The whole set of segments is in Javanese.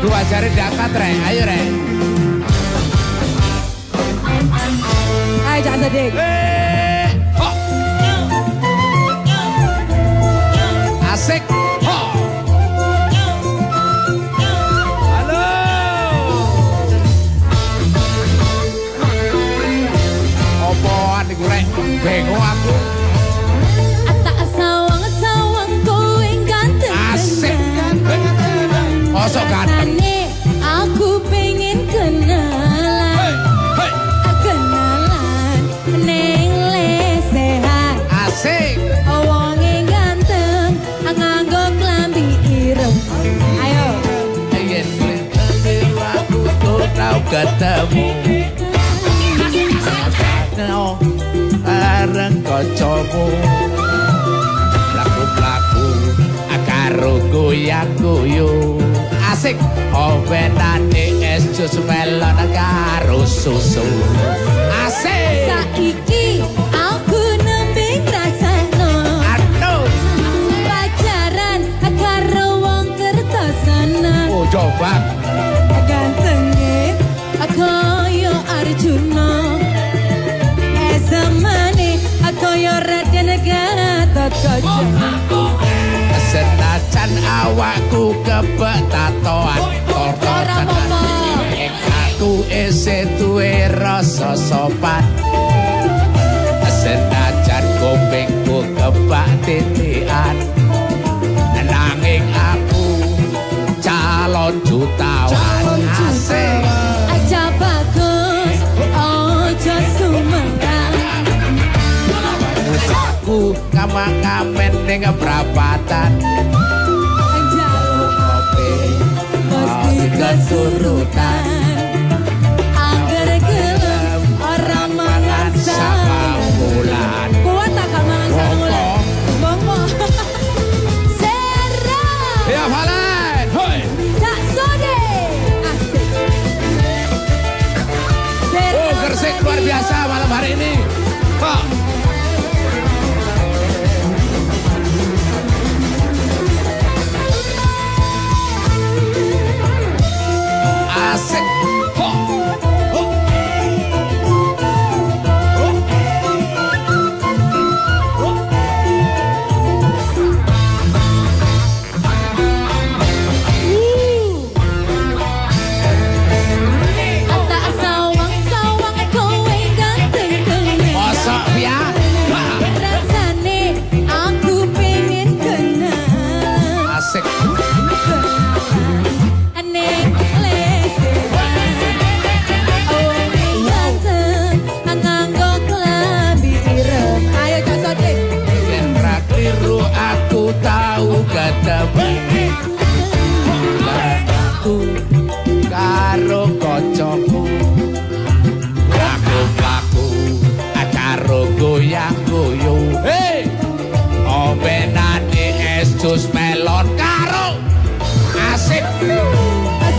Gua ajarin diangkat re, ayo re. Ayo jangan sedih. Eh, hey. Oh. Asik. Ketemu Kau bareng kocomu Laku-laku karo goyang guyu Asik obenane es jus melon karo susu. Asik Senajan awakku kebek tatoan Torto Ora tenan apa-apa. Ing aku isi duwe rasa sopan Senajan kupingku kebak titian mangga penting perapatan. Jauh HP pasti kesurutan. I said. Jus melon karo Asik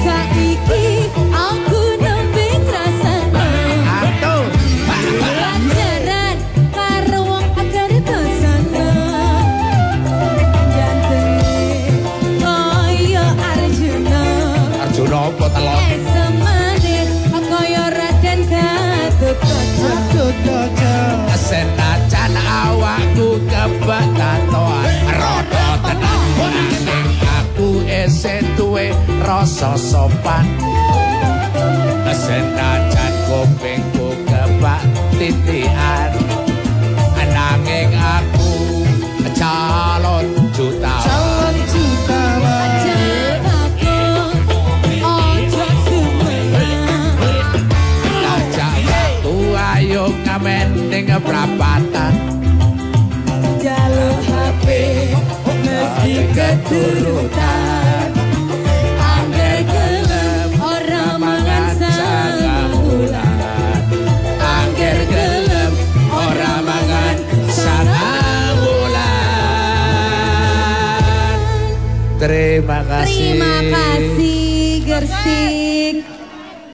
Saiki aku nembe ngrasakno. Aduh Pelajaran karo wong agar dosana. Jantenge kaya Arjuna. Arjuna apa telon Esemane kaya Raden Gatot Kaca. Senajan awakku rasa sopan. Senajan kupingku kebak titian Nanging aku calon jutawan Aja bagus, ojo sumerang. Ajak waktu ayo ngamen ning prapatan Jalur HP mesti keturutan. Terima kasih Terima kasih Gersik.